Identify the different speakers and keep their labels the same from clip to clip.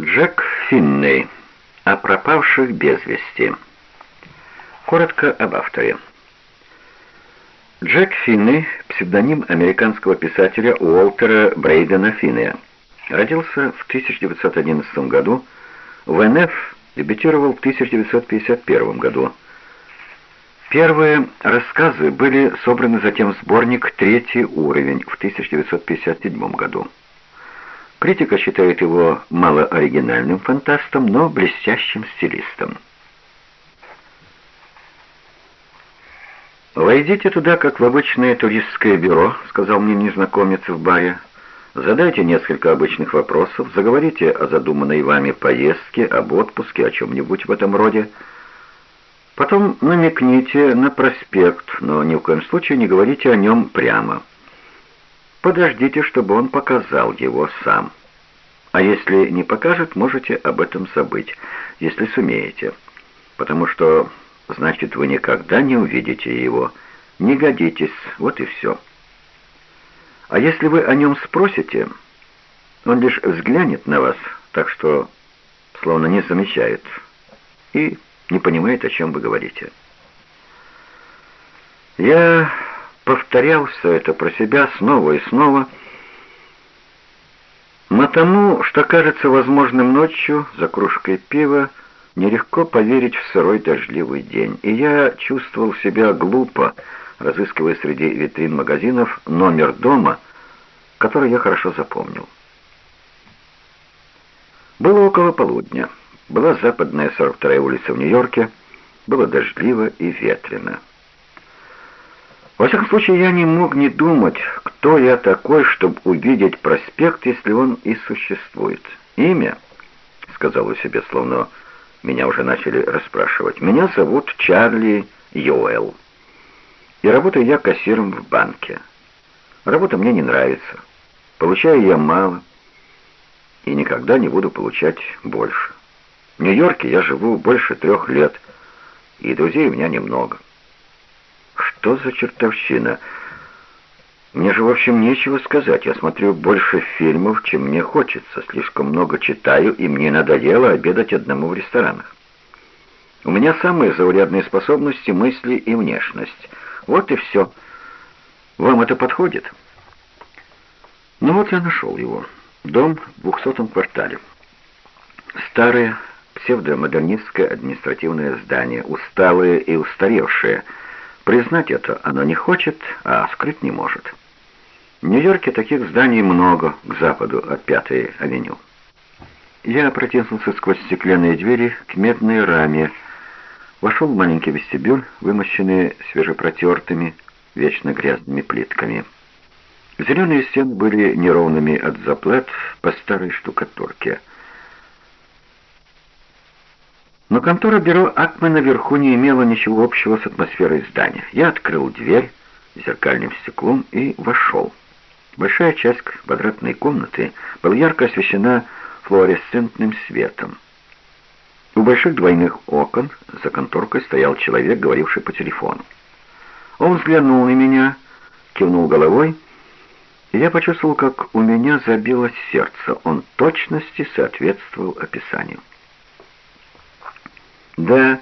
Speaker 1: Джек Финней. О пропавших без вести. Коротко об авторе. Джек Финней – псевдоним американского писателя Уолтера Брейдена Финнея. Родился в 1911 году, в НФ дебютировал в 1951 году. Первые рассказы были собраны затем в сборник «Третий уровень» в 1957 году. Критика считает его малооригинальным фантастом, но блестящим стилистом. «Войдите туда, как в обычное туристское бюро», — сказал мне незнакомец в баре. «Задайте несколько обычных вопросов, заговорите о задуманной вами поездке, об отпуске, о чем-нибудь в этом роде. Потом намекните на проспект, но ни в коем случае не говорите о нем прямо». Подождите, чтобы он показал его сам. А если не покажет, можете об этом забыть, если сумеете. Потому что, значит, вы никогда не увидите его. Не годитесь, вот и все. А если вы о нем спросите, он лишь взглянет на вас, так что словно не замечает и не понимает, о чем вы говорите. Я повторял все это про себя снова и снова, но тому, что кажется возможным ночью за кружкой пива, нелегко поверить в сырой дождливый день, и я чувствовал себя глупо, разыскивая среди витрин магазинов номер дома, который я хорошо запомнил. Было около полудня. Была западная 42-я улица в Нью-Йорке, было дождливо и ветрено. Во всяком случае, я не мог не думать, кто я такой, чтобы увидеть проспект, если он и существует. Имя, сказал у себе, словно меня уже начали расспрашивать. Меня зовут Чарли Йоэл. И работаю я кассиром в банке. Работа мне не нравится. Получаю я мало. И никогда не буду получать больше. В Нью-Йорке я живу больше трех лет, и друзей у меня немного. Что за чертовщина? Мне же, в общем, нечего сказать. Я смотрю больше фильмов, чем мне хочется. Слишком много читаю, и мне надоело обедать одному в ресторанах. У меня самые заурядные способности, мысли и внешность. Вот и все. Вам это подходит? Ну вот я нашел его. Дом в двухсотом квартале. Старое, псевдомодернистское административное здание, усталое и устаревшее – Признать это оно не хочет, а скрыть не может. В Нью-Йорке таких зданий много к западу от Пятой авеню. Я протиснулся сквозь стеклянные двери к медной раме, вошел в маленький вестибюль, вымощенный свежепротертыми, вечно грязными плитками. Зеленые стены были неровными от заплат по старой штукатурке — но контора бюро Акме наверху не имела ничего общего с атмосферой здания. Я открыл дверь зеркальным стеклом и вошел. Большая часть квадратной комнаты была ярко освещена флуоресцентным светом. У больших двойных окон за конторкой стоял человек, говоривший по телефону. Он взглянул на меня, кивнул головой, и я почувствовал, как у меня забилось сердце. Он точности соответствовал описанию. «Да,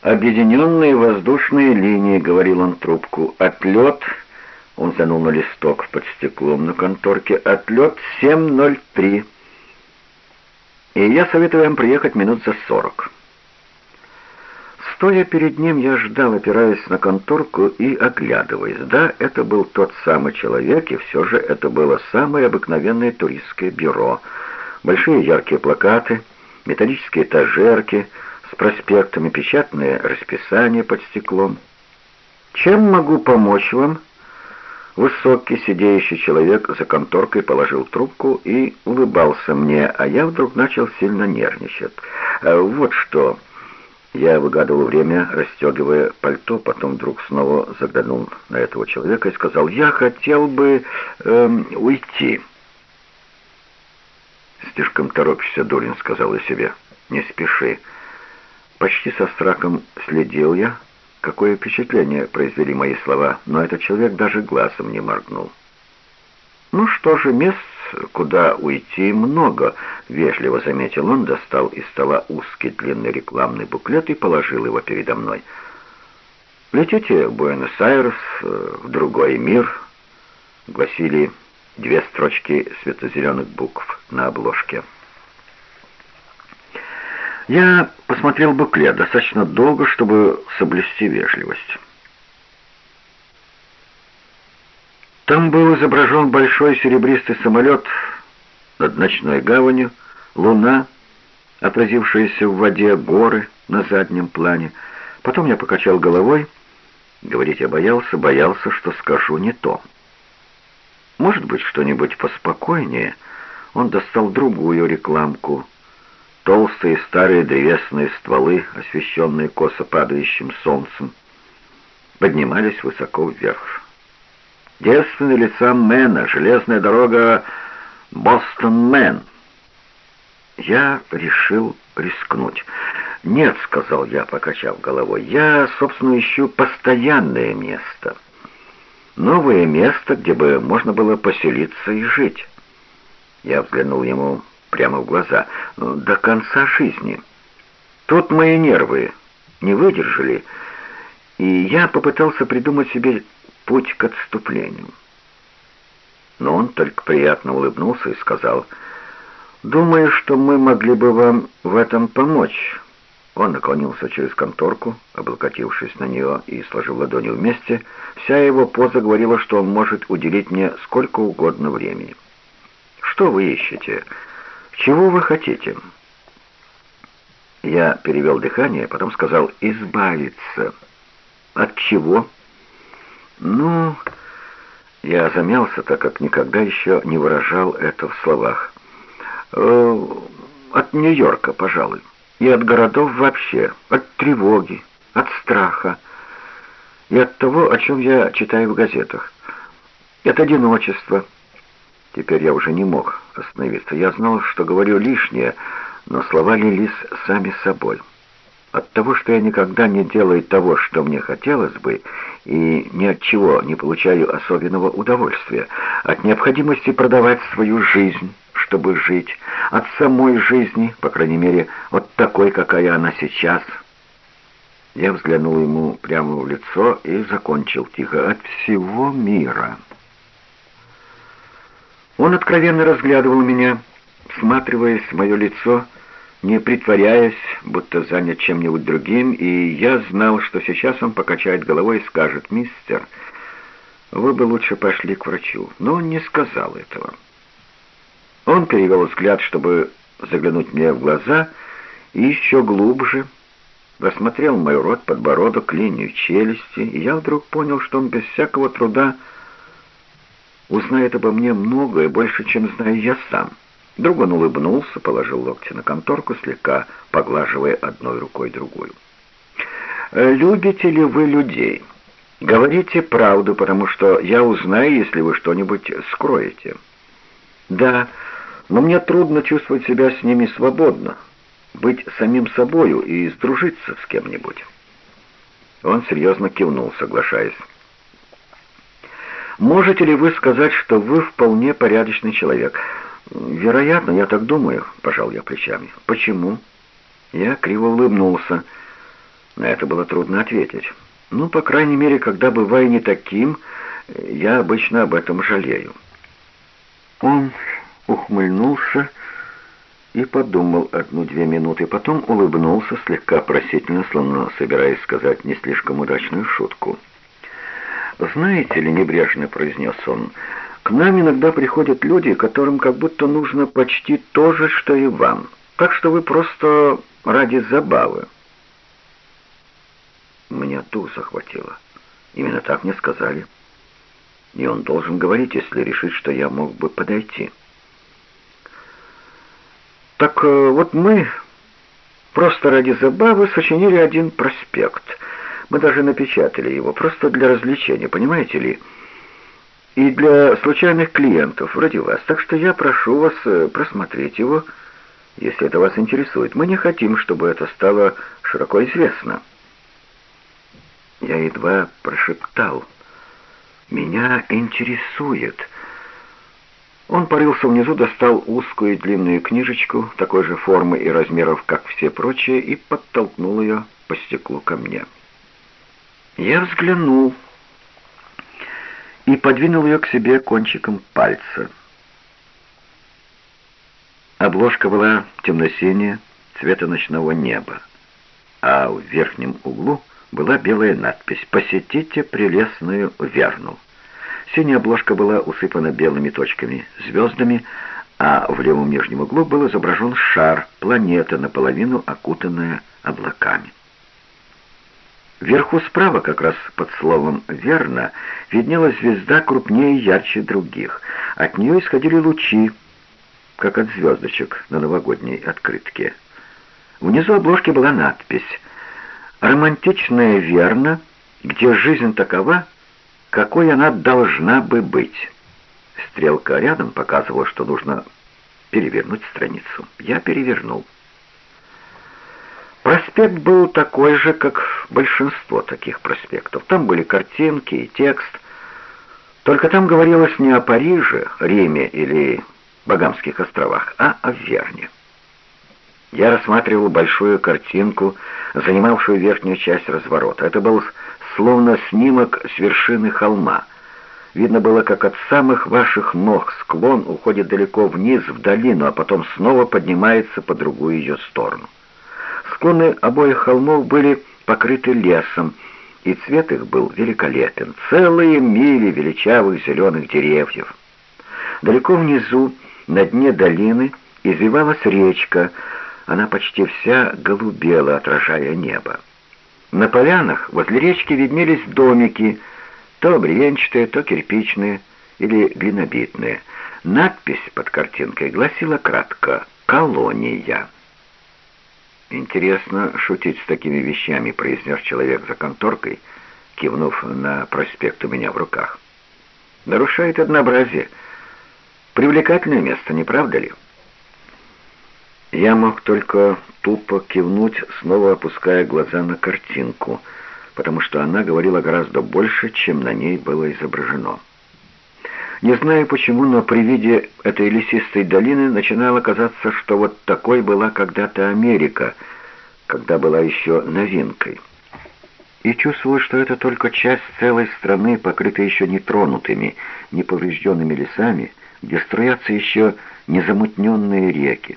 Speaker 1: объединенные воздушные линии», — говорил он трубку. «Отлет...» — он занул на листок под стеклом на конторке. «Отлет 7.03. И я советую вам приехать минут за сорок». Стоя перед ним, я ждал, опираясь на конторку и оглядываясь. Да, это был тот самый человек, и все же это было самое обыкновенное туристское бюро. Большие яркие плакаты, металлические этажерки — проспектами, печатное расписание под стеклом. «Чем могу помочь вам?» Высокий, сидеющий человек за конторкой положил трубку и улыбался мне, а я вдруг начал сильно нервничать. А «Вот что...» Я выгадывал время, расстегивая пальто, потом вдруг снова заглянул на этого человека и сказал, «Я хотел бы эм, уйти». «Слишком торопишься, Дурин», — сказал я себе. «Не спеши». Почти со страхом следил я, какое впечатление произвели мои слова, но этот человек даже глазом не моргнул. «Ну что же, мест, куда уйти, много», — вежливо заметил он, достал из стола узкий длинный рекламный буклет и положил его передо мной. «Летите в Буэнос-Айрес, в другой мир», — гласили две строчки светло-зеленых букв на обложке. Я посмотрел буклет достаточно долго, чтобы соблюсти вежливость. Там был изображен большой серебристый самолет над ночной гаванью, луна, отразившаяся в воде, горы на заднем плане. Потом я покачал головой. Говорить я боялся, боялся, что скажу не то. Может быть, что-нибудь поспокойнее. Он достал другую рекламку. Толстые старые древесные стволы, освещенные косо падающим солнцем, поднимались высоко вверх. Девственные лица Мэна, железная дорога Бостон-Мэн. Я решил рискнуть. «Нет», — сказал я, покачав головой, — «я, собственно, ищу постоянное место. Новое место, где бы можно было поселиться и жить». Я взглянул ему прямо в глаза. «Ну, «До конца жизни. Тут мои нервы не выдержали, и я попытался придумать себе путь к отступлению». Но он только приятно улыбнулся и сказал, «Думаю, что мы могли бы вам в этом помочь». Он наклонился через конторку, облокотившись на нее и сложив ладони вместе. Вся его поза говорила, что он может уделить мне сколько угодно времени. «Что вы ищете? Чего вы хотите?» Я перевел дыхание, потом сказал «избавиться». «От чего?» «Ну...» Я замялся, так как никогда еще не выражал это в словах. «Э, «От Нью-Йорка, пожалуй» и от городов вообще, от тревоги, от страха и от того, о чем я читаю в газетах, от одиночества. Теперь я уже не мог остановиться. Я знал, что говорю лишнее, но слова лились сами собой. От того, что я никогда не делаю того, что мне хотелось бы, и ни от чего не получаю особенного удовольствия, от необходимости продавать свою жизнь, чтобы жить, от самой жизни, по крайней мере, от такой, какая она сейчас. Я взглянул ему прямо в лицо и закончил тихо от всего мира. Он откровенно разглядывал меня, всматриваясь в мое лицо, не притворяясь, будто занят чем-нибудь другим, и я знал, что сейчас он покачает головой и скажет, «Мистер, вы бы лучше пошли к врачу». Но он не сказал этого. Он перевел взгляд, чтобы заглянуть мне в глаза, и еще глубже рассмотрел мой рот, подбородок, линию челюсти, и я вдруг понял, что он без всякого труда узнает обо мне многое, больше, чем знаю я сам. Друг он улыбнулся, положил локти на конторку, слегка поглаживая одной рукой другую. «Любите ли вы людей? Говорите правду, потому что я узнаю, если вы что-нибудь скроете». «Да, но мне трудно чувствовать себя с ними свободно, быть самим собою и сдружиться с кем-нибудь». Он серьезно кивнул, соглашаясь. «Можете ли вы сказать, что вы вполне порядочный человек?» «Вероятно, я так думаю», — пожал я плечами. «Почему?» Я криво улыбнулся. На это было трудно ответить. «Ну, по крайней мере, когда бываю не таким, я обычно об этом жалею». Он ухмыльнулся и подумал одну-две минуты, потом улыбнулся слегка просительно, словно собираясь сказать не слишком удачную шутку. «Знаете ли, небрежно произнес он, — к нам иногда приходят люди, которым как будто нужно почти то же, что и вам. Так что вы просто ради забавы. Меня дух захватило. Именно так мне сказали. И он должен говорить, если решит, что я мог бы подойти. Так э, вот мы просто ради забавы сочинили один проспект. Мы даже напечатали его, просто для развлечения, понимаете ли? и для случайных клиентов, вроде вас. Так что я прошу вас э, просмотреть его, если это вас интересует. Мы не хотим, чтобы это стало широко известно». Я едва прошептал. «Меня интересует». Он порылся внизу, достал узкую и длинную книжечку, такой же формы и размеров, как все прочие, и подтолкнул ее по стеклу ко мне. Я взглянул и подвинул ее к себе кончиком пальца. Обложка была темно-синяя, цвета ночного неба, а в верхнем углу была белая надпись «Посетите прелестную Верну». Синяя обложка была усыпана белыми точками, звездами, а в левом нижнем углу был изображен шар, планета, наполовину окутанная облаками. Вверху справа, как раз под словом «верно», виднелась звезда крупнее и ярче других. От нее исходили лучи, как от звездочек на новогодней открытке. Внизу обложки была надпись «Романтичная верно, где жизнь такова, какой она должна бы быть». Стрелка рядом показывала, что нужно перевернуть страницу. Я перевернул. Проспект был такой же, как большинство таких проспектов. Там были картинки и текст. Только там говорилось не о Париже, Риме или Багамских островах, а о Верне. Я рассматривал большую картинку, занимавшую верхнюю часть разворота. Это был словно снимок с вершины холма. Видно было, как от самых ваших ног склон уходит далеко вниз в долину, а потом снова поднимается по другую ее сторону. Склоны обоих холмов были покрыты лесом, и цвет их был великолепен. Целые мили величавых зеленых деревьев. Далеко внизу, на дне долины, извивалась речка, она почти вся голубела, отражая небо. На полянах возле речки виднелись домики, то бревенчатые, то кирпичные или глинобитные. Надпись под картинкой гласила кратко «Колония». «Интересно шутить с такими вещами», — произнес человек за конторкой, кивнув на проспект у меня в руках. «Нарушает однообразие. Привлекательное место, не правда ли?» Я мог только тупо кивнуть, снова опуская глаза на картинку, потому что она говорила гораздо больше, чем на ней было изображено. Не знаю почему, но при виде этой лесистой долины начинало казаться, что вот такой была когда-то Америка, когда была еще новинкой. И чувствовал, что это только часть целой страны, покрытой еще нетронутыми, неповрежденными лесами, где строятся еще незамутненные реки.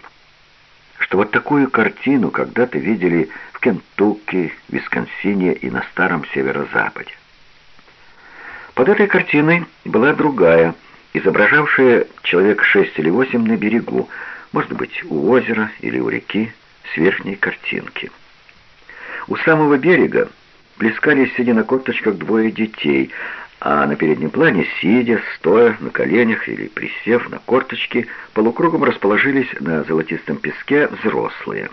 Speaker 1: Что вот такую картину когда-то видели в Кентукки, Висконсине и на Старом Северо-Западе. Под этой картиной была другая, изображавшая человек шесть или восемь на берегу, может быть, у озера или у реки, с верхней картинки. У самого берега плескались, сидя на корточках, двое детей, а на переднем плане, сидя, стоя на коленях или присев на корточки, полукругом расположились на золотистом песке взрослые.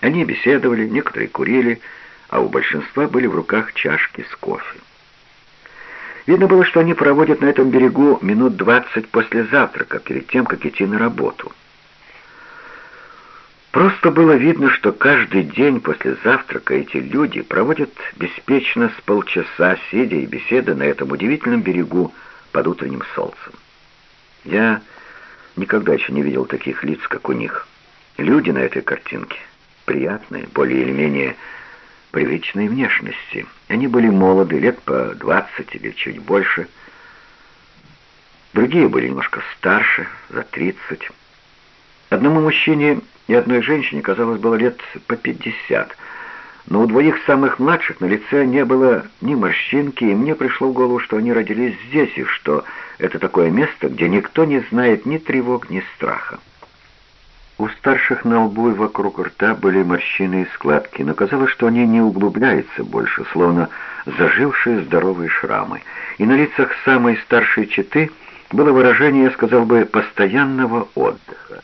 Speaker 1: Они беседовали, некоторые курили, а у большинства были в руках чашки с кофе. Видно было, что они проводят на этом берегу минут двадцать после завтрака, перед тем, как идти на работу. Просто было видно, что каждый день после завтрака эти люди проводят беспечно с полчаса, сидя и беседа на этом удивительном берегу под утренним солнцем. Я никогда еще не видел таких лиц, как у них. Люди на этой картинке приятные, более или менее привычной внешности. Они были молоды, лет по двадцать или чуть больше. Другие были немножко старше, за тридцать. Одному мужчине и одной женщине, казалось, было лет по пятьдесят. Но у двоих самых младших на лице не было ни морщинки, и мне пришло в голову, что они родились здесь, и что это такое место, где никто не знает ни тревог, ни страха. У старших на лбу и вокруг рта были морщины и складки, но казалось, что они не углубляются больше, словно зажившие здоровые шрамы. И на лицах самой старшей четы было выражение, я сказал бы, постоянного отдыха.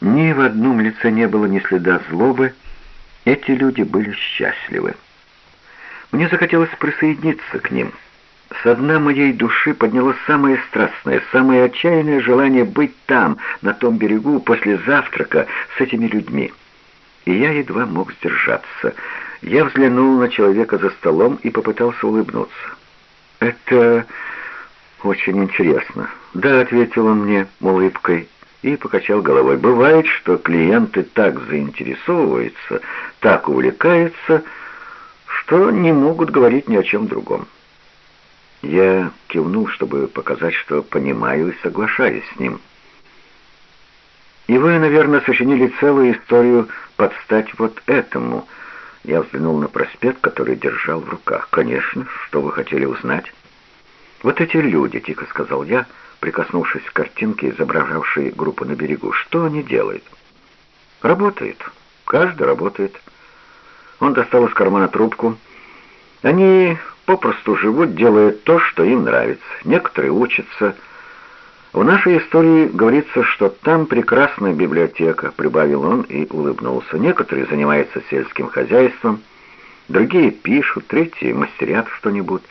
Speaker 1: Ни в одном лице не было ни следа злобы, эти люди были счастливы. Мне захотелось присоединиться к ним — со дна моей души поднялось самое страстное, самое отчаянное желание быть там, на том берегу, после завтрака с этими людьми. И я едва мог сдержаться. Я взглянул на человека за столом и попытался улыбнуться. «Это очень интересно. «Да», — ответил он мне улыбкой и покачал головой. «Бывает, что клиенты так заинтересовываются, так увлекаются, что не могут говорить ни о чем другом». Я кивнул, чтобы показать, что понимаю и соглашаюсь с ним. «И вы, наверное, сочинили целую историю под стать вот этому». Я взглянул на проспект, который держал в руках. «Конечно, что вы хотели узнать?» «Вот эти люди», — тихо сказал я, прикоснувшись к картинке, изображавшей группу на берегу. «Что они делают?» «Работают. Каждый работает». Он достал из кармана трубку. «Они попросту живут, делая то, что им нравится. Некоторые учатся. В нашей истории говорится, что там прекрасная библиотека», — прибавил он и улыбнулся. «Некоторые занимаются сельским хозяйством, другие пишут, третьи мастерят что-нибудь».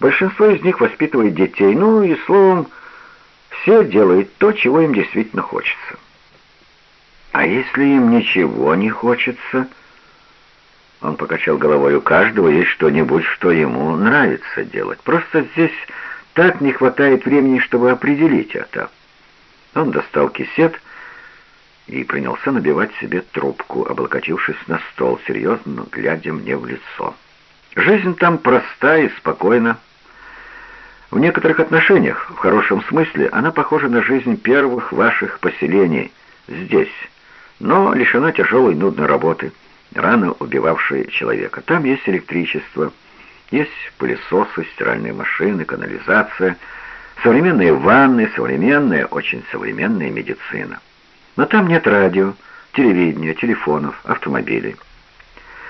Speaker 1: Большинство из них воспитывает детей, ну и, словом, все делают то, чего им действительно хочется. А если им ничего не хочется? Он покачал головой. У каждого есть что-нибудь, что ему нравится делать. Просто здесь так не хватает времени, чтобы определить это. Он достал кисет и принялся набивать себе трубку, облокотившись на стол, серьезно глядя мне в лицо. Жизнь там проста и спокойна. В некоторых отношениях, в хорошем смысле, она похожа на жизнь первых ваших поселений здесь, но лишена тяжелой нудной работы, рано убивавшей человека. Там есть электричество, есть пылесосы, стиральные машины, канализация, современные ванны, современная, очень современная медицина. Но там нет радио, телевидения, телефонов, автомобилей.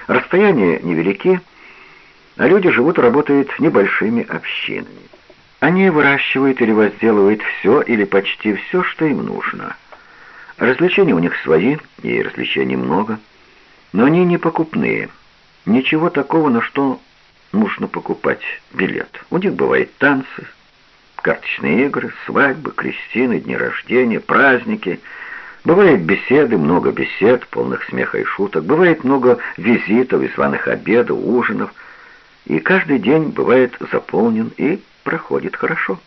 Speaker 1: Расстояния невелики, а люди живут и работают небольшими общинами. Они выращивают или возделывают все или почти все, что им нужно. Развлечения у них свои, и развлечений много, но они не покупные. Ничего такого, на что нужно покупать билет. У них бывают танцы, карточные игры, свадьбы, крестины, дни рождения, праздники. Бывают беседы, много бесед, полных смеха и шуток. Бывает много визитов и званых обедов, ужинов – и каждый день бывает заполнен и проходит хорошо.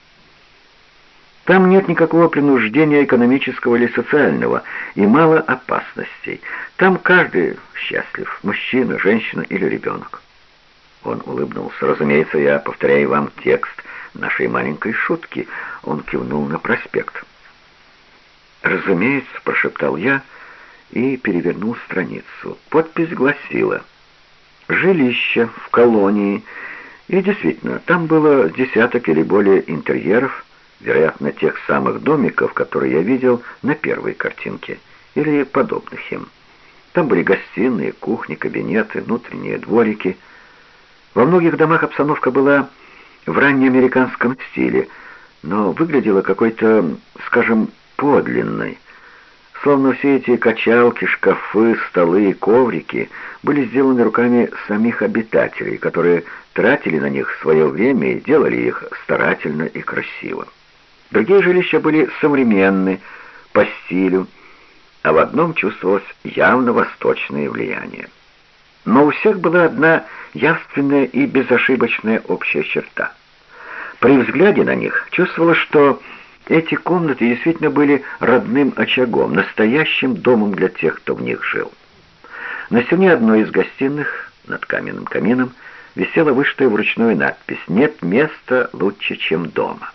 Speaker 1: Там нет никакого принуждения экономического или социального, и мало опасностей. Там каждый счастлив, мужчина, женщина или ребенок. Он улыбнулся. «Разумеется, я повторяю вам текст нашей маленькой шутки». Он кивнул на проспект. «Разумеется», — прошептал я и перевернул страницу. Подпись гласила жилища в колонии. И действительно, там было десяток или более интерьеров, вероятно, тех самых домиков, которые я видел на первой картинке, или подобных им. Там были гостиные, кухни, кабинеты, внутренние дворики. Во многих домах обстановка была в раннеамериканском стиле, но выглядела какой-то, скажем, подлинной. Словно все эти качалки, шкафы, столы и коврики были сделаны руками самих обитателей, которые тратили на них свое время и делали их старательно и красиво. Другие жилища были современны, по стилю, а в одном чувствовалось явно восточное влияние. Но у всех была одна явственная и безошибочная общая черта. При взгляде на них чувствовалось, что эти комнаты действительно были родным очагом, настоящим домом для тех, кто в них жил. На стене одной из гостиных, над каменным камином, висела вышитая вручную надпись «Нет места лучше, чем дома».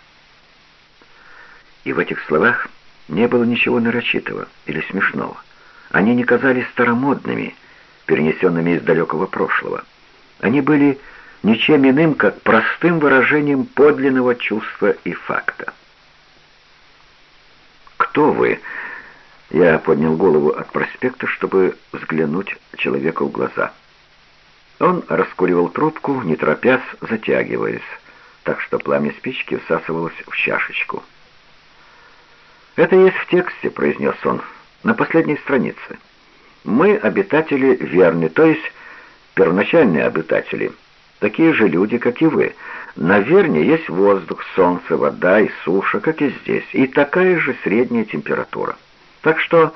Speaker 1: И в этих словах не было ничего нарочитого или смешного. Они не казались старомодными, перенесенными из далекого прошлого. Они были ничем иным, как простым выражением подлинного чувства и факта кто вы?» Я поднял голову от проспекта, чтобы взглянуть человеку в глаза. Он раскуривал трубку, не торопясь, затягиваясь, так что пламя спички всасывалось в чашечку. «Это есть в тексте», — произнес он, — «на последней странице. Мы обитатели Верны, то есть первоначальные обитатели, такие же люди, как и вы, на Верне есть воздух, солнце, вода и суша, как и здесь, и такая же средняя температура. Так что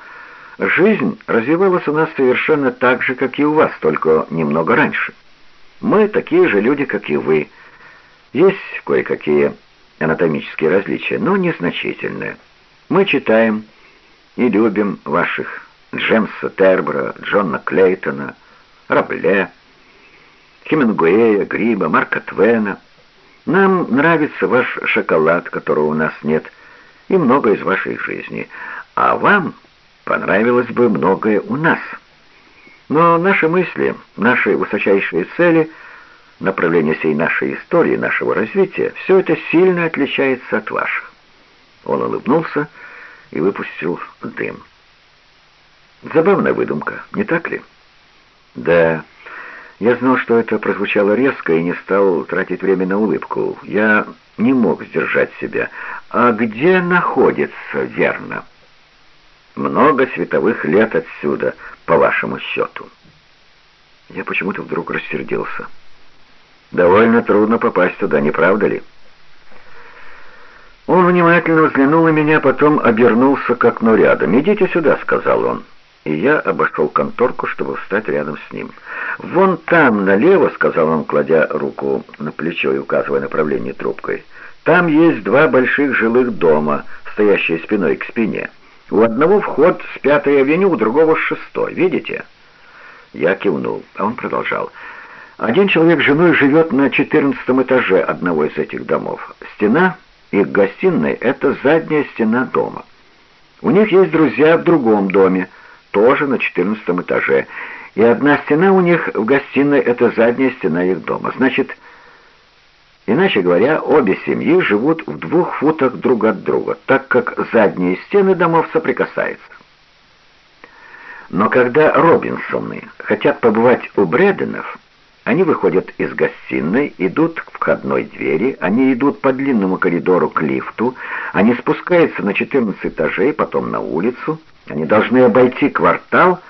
Speaker 1: жизнь развивалась у нас совершенно так же, как и у вас, только немного раньше. Мы такие же люди, как и вы. Есть кое-какие анатомические различия, но незначительные. Мы читаем и любим ваших Джемса Тербера, Джона Клейтона, Рабле, Хемингуэя, Гриба, Марка Твена. Нам нравится ваш шоколад, которого у нас нет, и многое из вашей жизни. А вам понравилось бы многое у нас. Но наши мысли, наши высочайшие цели, направление всей нашей истории, нашего развития, все это сильно отличается от ваших. Он улыбнулся и выпустил дым. Забавная выдумка, не так ли? Да, я знал, что это прозвучало резко и не стал тратить время на улыбку. Я не мог сдержать себя. А где находится верно? Много световых лет отсюда, по вашему счету. Я почему-то вдруг рассердился. Довольно трудно попасть туда, не правда ли? Он внимательно взглянул на меня, потом обернулся к окну рядом. «Идите сюда», — сказал он и я обошел конторку, чтобы встать рядом с ним. «Вон там, налево», — сказал он, кладя руку на плечо и указывая направление трубкой, «там есть два больших жилых дома, стоящие спиной к спине. У одного вход с пятой авеню, у другого с шестой. Видите?» Я кивнул, а он продолжал. «Один человек с женой живет на четырнадцатом этаже одного из этих домов. Стена их гостиной — это задняя стена дома. У них есть друзья в другом доме, тоже на четырнадцатом этаже. И одна стена у них в гостиной — это задняя стена их дома. Значит, иначе говоря, обе семьи живут в двух футах друг от друга, так как задние стены домов соприкасаются. Но когда Робинсоны хотят побывать у Брэденов, они выходят из гостиной, идут к входной двери, они идут по длинному коридору к лифту, они спускаются на 14 этажей, потом на улицу, они должны обойти квартал,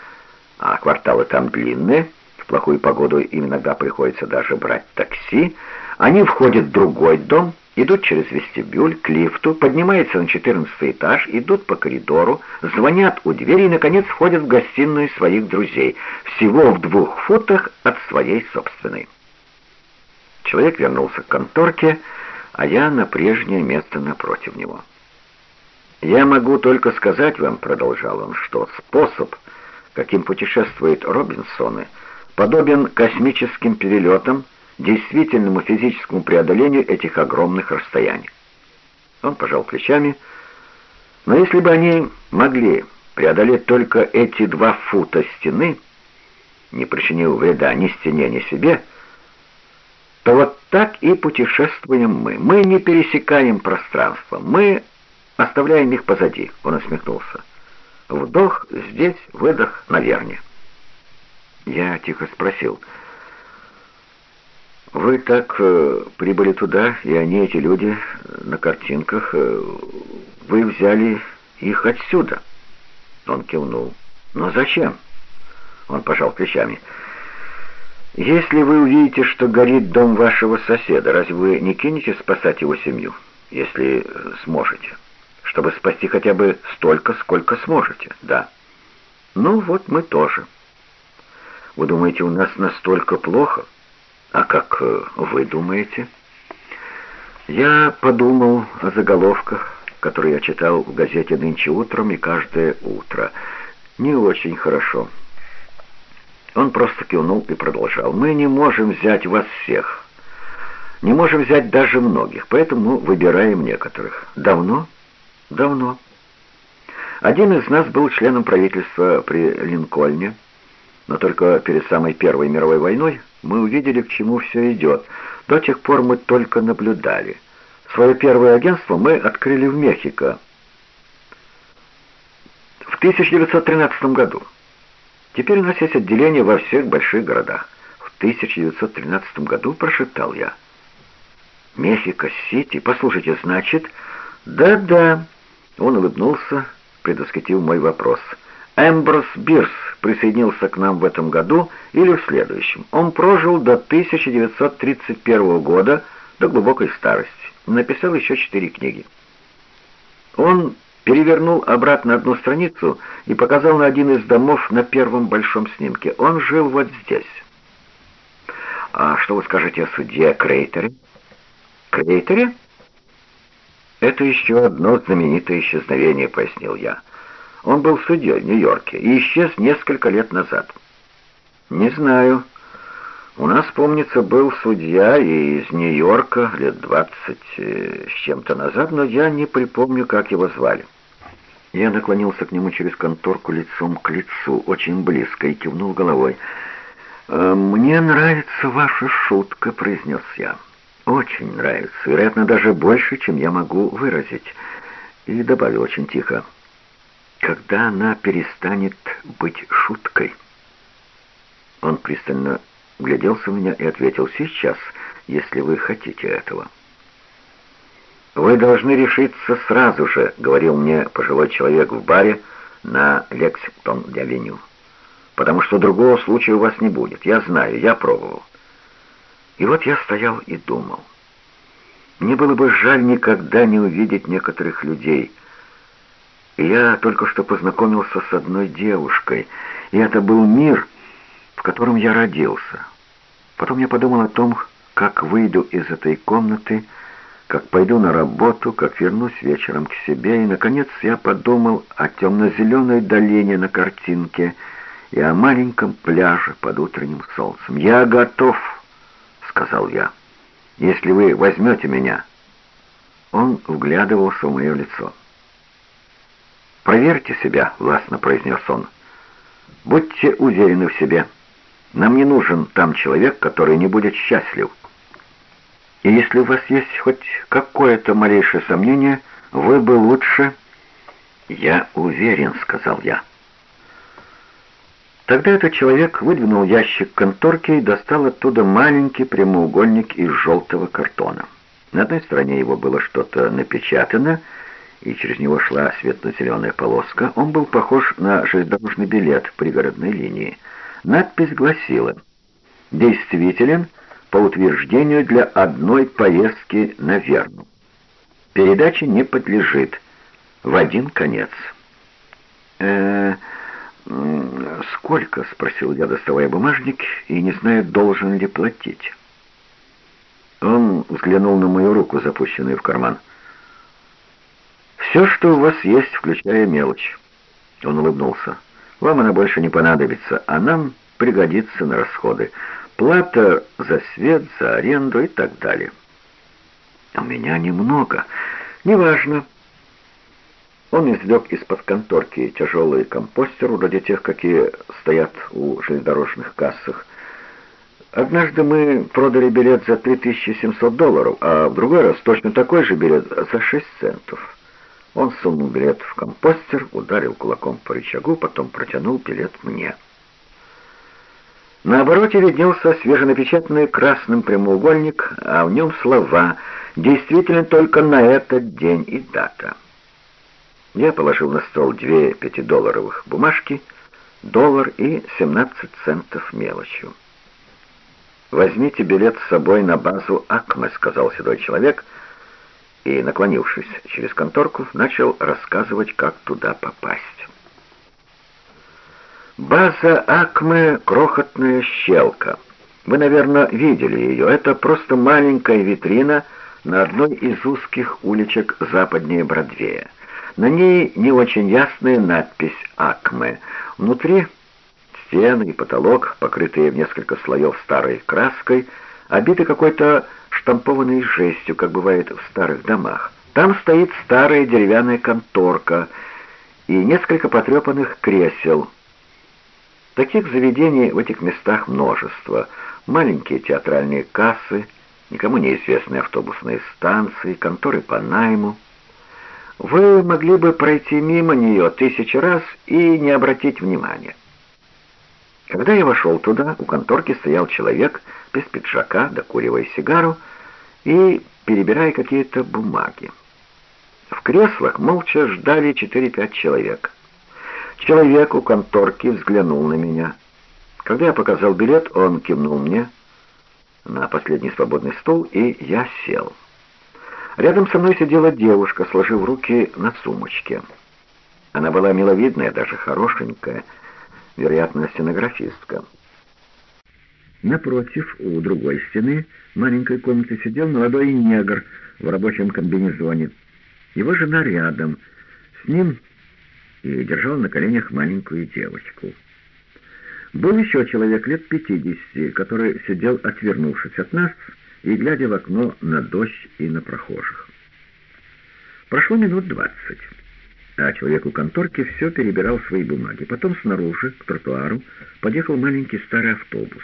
Speaker 1: а кварталы там длинные, в плохую погоду им иногда приходится даже брать такси. Они входят в другой дом, идут через вестибюль к лифту, поднимаются на 14 этаж, идут по коридору, звонят у двери и, наконец, входят в гостиную своих друзей, всего в двух футах от своей собственной. Человек вернулся к конторке, а я на прежнее место напротив него. «Я могу только сказать вам», — продолжал он, — «что способ, каким путешествуют Робинсоны, подобен космическим перелетам, действительному физическому преодолению этих огромных расстояний». Он пожал плечами, но если бы они могли преодолеть только эти два фута стены, не причинив вреда ни стене, ни себе, то вот так и путешествуем мы. Мы не пересекаем пространство, мы Оставляем их позади, он усмехнулся. Вдох здесь, выдох на верне. Я тихо спросил. «Вы так э, прибыли туда, и они, эти люди, на картинках, э, вы взяли их отсюда?» Он кивнул. «Но зачем?» Он пожал плечами. «Если вы увидите, что горит дом вашего соседа, разве вы не кинете спасать его семью, если э, сможете?» чтобы спасти хотя бы столько, сколько сможете, да. Ну вот мы тоже. Вы думаете, у нас настолько плохо? А как э, вы думаете? Я подумал о заголовках, которые я читал в газете нынче утром и каждое утро. Не очень хорошо. Он просто кивнул и продолжал. «Мы не можем взять вас всех. Не можем взять даже многих, поэтому выбираем некоторых. Давно?» Давно. Один из нас был членом правительства при Линкольне, но только перед самой Первой мировой войной мы увидели, к чему все идет. До тех пор мы только наблюдали. Свое первое агентство мы открыли в Мехико в 1913 году. Теперь у нас есть отделение во всех больших городах. В 1913 году прошептал я. Мехико-Сити, послушайте, значит... Да-да... Он улыбнулся, предвосхитив мой вопрос. Эмброс Бирс присоединился к нам в этом году или в следующем. Он прожил до 1931 года, до глубокой старости. Написал еще четыре книги. Он перевернул обратно одну страницу и показал на один из домов на первом большом снимке. Он жил вот здесь. «А что вы скажете о судье Крейтере?» «Крейтере?» «Это еще одно знаменитое исчезновение», — пояснил я. «Он был судьей в Нью-Йорке и исчез несколько лет назад». «Не знаю. У нас, помнится, был судья из Нью-Йорка лет двадцать э, с чем-то назад, но я не припомню, как его звали». Я наклонился к нему через конторку лицом к лицу, очень близко, и кивнул головой. «Э, «Мне нравится ваша шутка», — произнес я. «Очень нравится, вероятно, даже больше, чем я могу выразить». И добавил очень тихо. «Когда она перестанет быть шуткой?» Он пристально гляделся в меня и ответил «Сейчас, если вы хотите этого». «Вы должны решиться сразу же», — говорил мне пожилой человек в баре на Лексингтон-авеню. «Потому что другого случая у вас не будет. Я знаю, я пробовал». И вот я стоял и думал. Мне было бы жаль никогда не увидеть некоторых людей. Я только что познакомился с одной девушкой, и это был мир, в котором я родился. Потом я подумал о том, как выйду из этой комнаты, как пойду на работу, как вернусь вечером к себе, и, наконец, я подумал о темно-зеленой долине на картинке и о маленьком пляже под утренним солнцем. «Я готов», — сказал я, — «если вы возьмете меня». Он вглядывался в мое лицо. «Проверьте себя», — властно произнес он. «Будьте уверены в себе. Нам не нужен там человек, который не будет счастлив». И если у вас есть хоть какое-то малейшее сомнение, вы бы лучше...» «Я уверен», — сказал я. Тогда этот человек выдвинул ящик конторки и достал оттуда маленький прямоугольник из желтого картона. На одной стороне его было что-то напечатано, и через него шла светло-зеленая полоска. Он был похож на железнодорожный билет пригородной линии. Надпись гласила «Действителен по утверждению для одной поездки на Верну. Передача не подлежит. В один конец. э «Сколько?» — спросил я, доставая бумажник, и не зная, должен ли платить. Он взглянул на мою руку, запущенную в карман. «Все, что у вас есть, включая мелочь». Он улыбнулся. «Вам она больше не понадобится, а нам пригодится на расходы плата за свет, за аренду и так далее. У меня немного. Неважно. Он извлек из-под конторки тяжелый компостер, вроде тех, какие стоят у железнодорожных кассах. Однажды мы продали билет за 3700 долларов, а в другой раз точно такой же билет за 6 центов. Он сунул билет в компостер, ударил кулаком по рычагу, потом протянул билет мне. На обороте виднелся свеженапечатанный красным прямоугольник, а в нем слова «Действительно только на этот день и дата». Я положил на стол две пятидолларовых бумажки, доллар и 17 центов мелочью. «Возьмите билет с собой на базу Акме», — сказал седой человек, и, наклонившись через конторку, начал рассказывать, как туда попасть. База Акме — крохотная щелка. Вы, наверное, видели ее. Это просто маленькая витрина на одной из узких уличек западнее Бродвея. На ней не очень ясная надпись «Акме». Внутри стены и потолок, покрытые в несколько слоев старой краской, обиты какой-то штампованной жестью, как бывает в старых домах. Там стоит старая деревянная конторка и несколько потрепанных кресел — Таких заведений в этих местах множество. Маленькие театральные кассы, никому неизвестные автобусные станции, конторы по найму. Вы могли бы пройти мимо нее тысячи раз и не обратить внимания. Когда я вошел туда, у конторки стоял человек без пиджака, докуривая сигару и перебирая какие-то бумаги. В креслах молча ждали 4-5 человек. Человек у конторки взглянул на меня. Когда я показал билет, он кивнул мне на последний свободный стул, и я сел. Рядом со мной сидела девушка, сложив руки на сумочке. Она была миловидная, даже хорошенькая, вероятно, стенографистка. Напротив, у другой стены маленькой комнаты сидел молодой негр в рабочем комбинезоне. Его жена рядом, с ним и держал на коленях маленькую девочку. Был еще человек лет пятидесяти, который сидел, отвернувшись от нас, и глядя в окно на дождь и на прохожих. Прошло минут двадцать, а человек у конторки все перебирал свои бумаги. Потом снаружи, к тротуару, подъехал маленький старый автобус,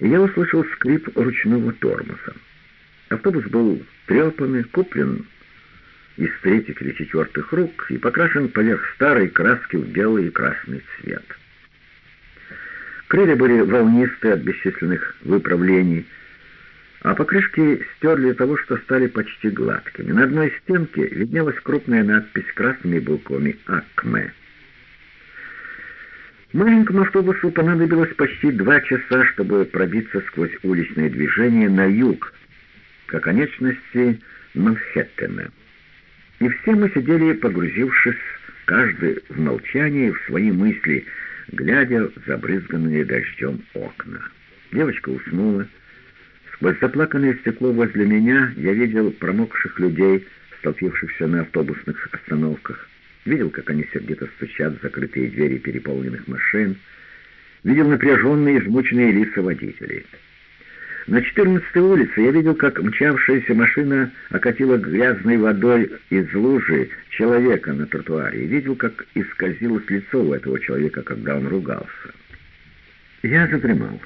Speaker 1: я услышал скрип ручного тормоза. Автобус был трепанный, куплен из третьих или четвертых рук и покрашен поверх старой краски в белый и красный цвет. Крылья были волнистые от бесчисленных выправлений, а покрышки стерли того, что стали почти гладкими. На одной стенке виднелась крупная надпись красными буквами «Акме». Маленькому автобусу понадобилось почти два часа, чтобы пробиться сквозь уличное движение на юг, к оконечности Манхэттена. И все мы сидели, погрузившись, каждый в молчании, в свои мысли, глядя в забрызганные дождем окна. Девочка уснула. Сквозь заплаканное стекло возле меня я видел промокших людей, столпившихся на автобусных остановках. Видел, как они сердито стучат в закрытые двери переполненных машин. Видел напряженные, измученные лица водителей. На 14-й улице я видел, как мчавшаяся машина окатила грязной водой из лужи человека на тротуаре, и видел, как исказилось лицо у этого человека, когда он ругался. Я задремал.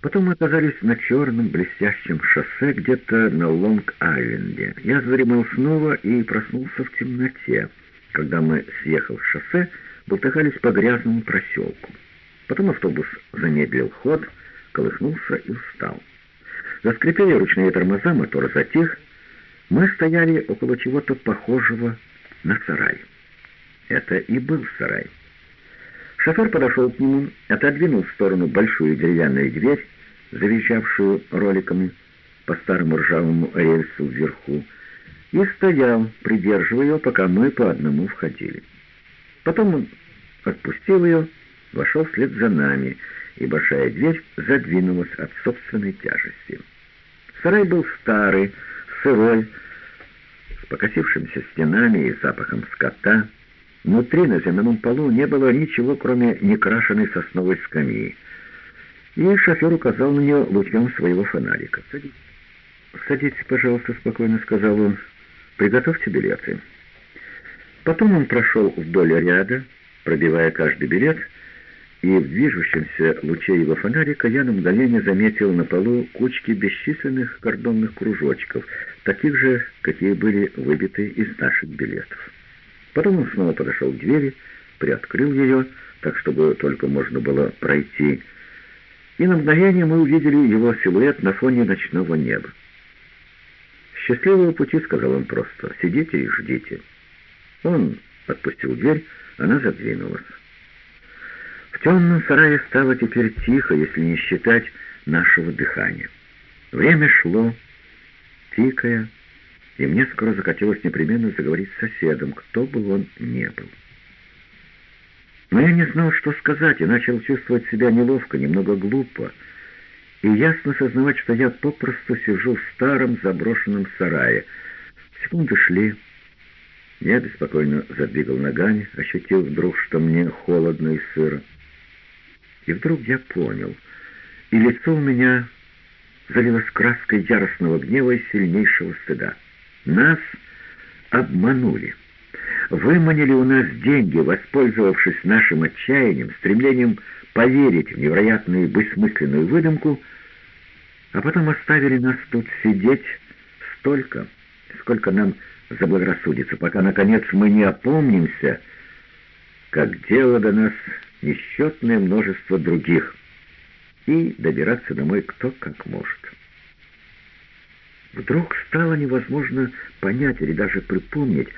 Speaker 1: Потом мы оказались на черном блестящем шоссе где-то на Лонг-Айленде. Я задремал снова и проснулся в темноте. Когда мы, съехав с шоссе, болтыхались по грязному проселку. Потом автобус замедлил ход — колыхнулся и устал. Заскрипели ручные тормоза, мотор затих. Мы стояли около чего-то похожего на сарай. Это и был сарай. Шофер подошел к нему, отодвинул в сторону большую деревянную дверь, завещавшую роликами по старому ржавому рельсу вверху, и стоял, придерживая ее, пока мы по одному входили. Потом он отпустил ее, вошел вслед за нами — и большая дверь задвинулась от собственной тяжести. Сарай был старый, сырой, с покосившимися стенами и запахом скота. Внутри на земляном полу не было ничего, кроме некрашенной сосновой скамьи. И шофер указал на нее лучом своего фонарика. «Садитесь, «Садитесь, пожалуйста», — спокойно сказал он. «Приготовьте билеты». Потом он прошел вдоль ряда, пробивая каждый билет — и в движущемся луче его фонарика я на мгновение заметил на полу кучки бесчисленных кордонных кружочков, таких же, какие были выбиты из наших билетов. Потом он снова подошел к двери, приоткрыл ее, так чтобы только можно было пройти, и на мгновение мы увидели его силуэт на фоне ночного неба. «Счастливого пути», — сказал он просто, — «сидите и ждите». Он отпустил дверь, она задвинулась. В темном сарае стало теперь тихо, если не считать нашего дыхания. Время шло, тикая, и мне скоро захотелось непременно заговорить с соседом, кто бы он ни был. Но я не знал, что сказать, и начал чувствовать себя неловко, немного глупо, и ясно сознавать, что я попросту сижу в старом заброшенном сарае. Секунды шли. Я беспокойно задвигал ногами, ощутил вдруг, что мне холодно и сыро. И вдруг я понял, и лицо у меня залилось краской яростного гнева и сильнейшего стыда. Нас обманули. Выманили у нас деньги, воспользовавшись нашим отчаянием, стремлением поверить в невероятную бессмысленную выдумку, а потом оставили нас тут сидеть столько, сколько нам заблагорассудится, пока, наконец, мы не опомнимся, как дело до нас несчетное множество других, и добираться домой кто как может. Вдруг стало невозможно понять или даже припомнить,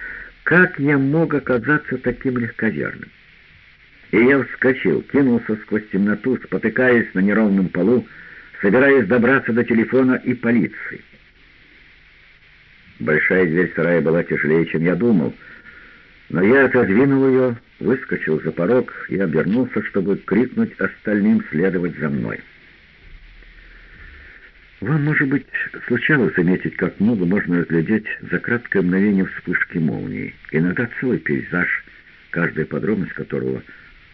Speaker 1: как я мог оказаться таким легковерным. И я вскочил, кинулся сквозь темноту, спотыкаясь на неровном полу, собираясь добраться до телефона и полиции. Большая дверь сарая была тяжелее, чем я думал, но я отодвинул ее, выскочил за порог и обернулся, чтобы крикнуть остальным следовать за мной. Вам, может быть, случалось заметить, как много можно разглядеть за краткое мгновение вспышки молнии. Иногда целый пейзаж, каждая подробность которого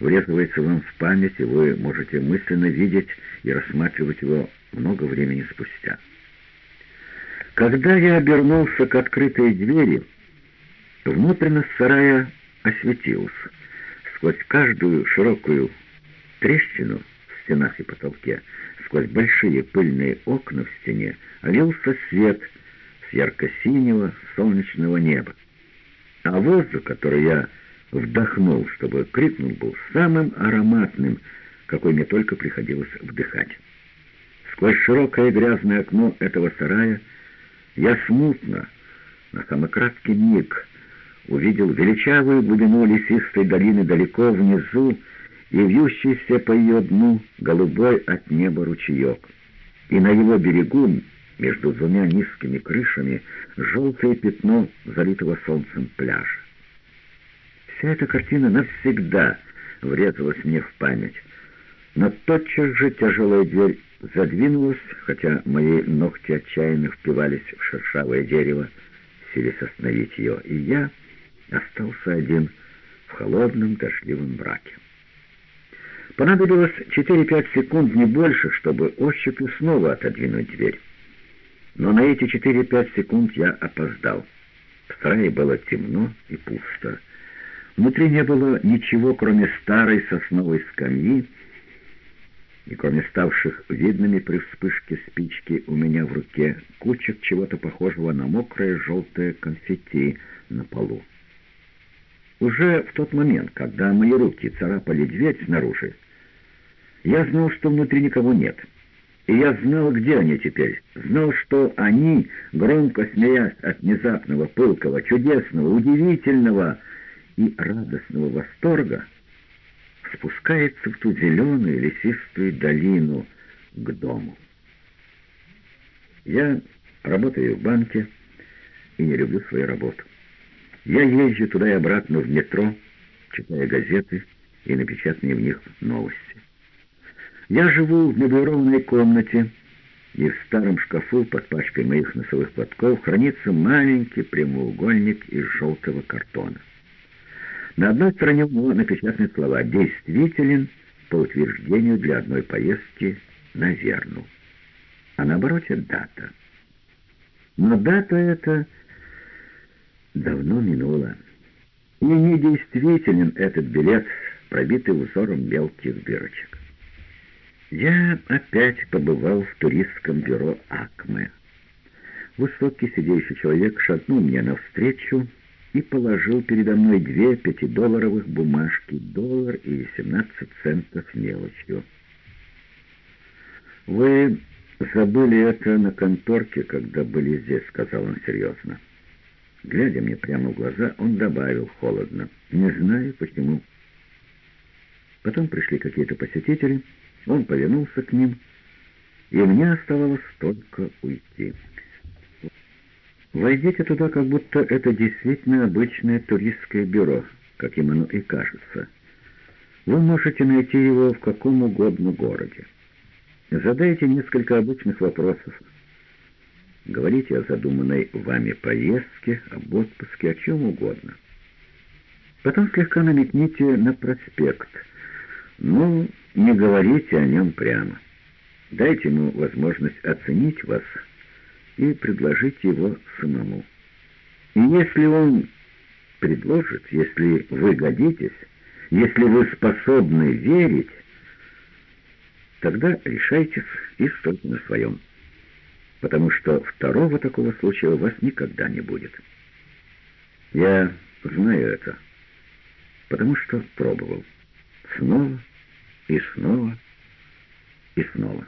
Speaker 1: врезывается вам в память, и вы можете мысленно видеть и рассматривать его много времени спустя. Когда я обернулся к открытой двери, внутренность сарая осветилась. Сквозь каждую широкую трещину в стенах и потолке Сквозь большие пыльные окна в стене лился свет с ярко-синего солнечного неба. А воздух, который я вдохнул, чтобы крикнул, был самым ароматным, какой мне только приходилось вдыхать. Сквозь широкое грязное окно этого сарая я смутно, на самый краткий миг, увидел величавую глубину лесистой долины далеко внизу, и вьющийся по ее дну голубой от неба ручеек. И на его берегу, между двумя низкими крышами, желтое пятно залитого солнцем пляжа. Вся эта картина навсегда врезалась мне в память. Но тотчас же тяжелая дверь задвинулась, хотя мои ногти отчаянно впивались в шершавое дерево, силясь остановить ее, и я остался один в холодном дождливом мраке. Понадобилось 4-5 секунд, не больше, чтобы ощупью снова отодвинуть дверь. Но на эти 4-5 секунд я опоздал. В сарае было темно и пусто. Внутри не было ничего, кроме старой сосновой скамьи, и кроме ставших видными при вспышке спички у меня в руке кучек чего-то похожего на мокрое желтое конфетти на полу. Уже в тот момент, когда мои руки царапали дверь снаружи, я знал, что внутри никого нет. И я знал, где они теперь. Знал, что они, громко смеясь от внезапного, пылкого, чудесного, удивительного и радостного восторга, спускаются в ту зеленую лесистую долину к дому. Я работаю в банке и не люблю свою работу. Я езжу туда и обратно в метро, читая газеты и напечатанные в них новости. Я живу в меблированной комнате, и в старом шкафу под пачкой моих носовых платков хранится маленький прямоугольник из желтого картона. На одной стороне у него напечатаны слова «действителен» по утверждению для одной поездки на Верну, а на обороте «дата». Но дата эта давно минула, и недействителен этот билет, пробитый узором мелких дырочек. Я опять побывал в туристском бюро «Акме». Высокий сидящий человек шагнул мне навстречу и положил передо мной две пятидолларовых бумажки, доллар и 17 центов мелочью. «Вы забыли это на конторке, когда были здесь», — сказал он серьезно. Глядя мне прямо в глаза, он добавил холодно. «Не знаю, почему». Потом пришли какие-то посетители — он повернулся к ним, и мне оставалось только уйти. Войдите туда, как будто это действительно обычное туристское бюро, как им оно и кажется. Вы можете найти его в каком угодно городе. Задайте несколько обычных вопросов. Говорите о задуманной вами поездке, об отпуске, о чем угодно. Потом слегка намекните на проспект. Ну, не говорите о нем прямо. Дайте ему возможность оценить вас и предложить его самому. И если он предложит, если вы годитесь, если вы способны верить, тогда решайтесь и стойте на своем, потому что второго такого случая у вас никогда не будет. Я знаю это, потому что пробовал. Снова и снова, и снова.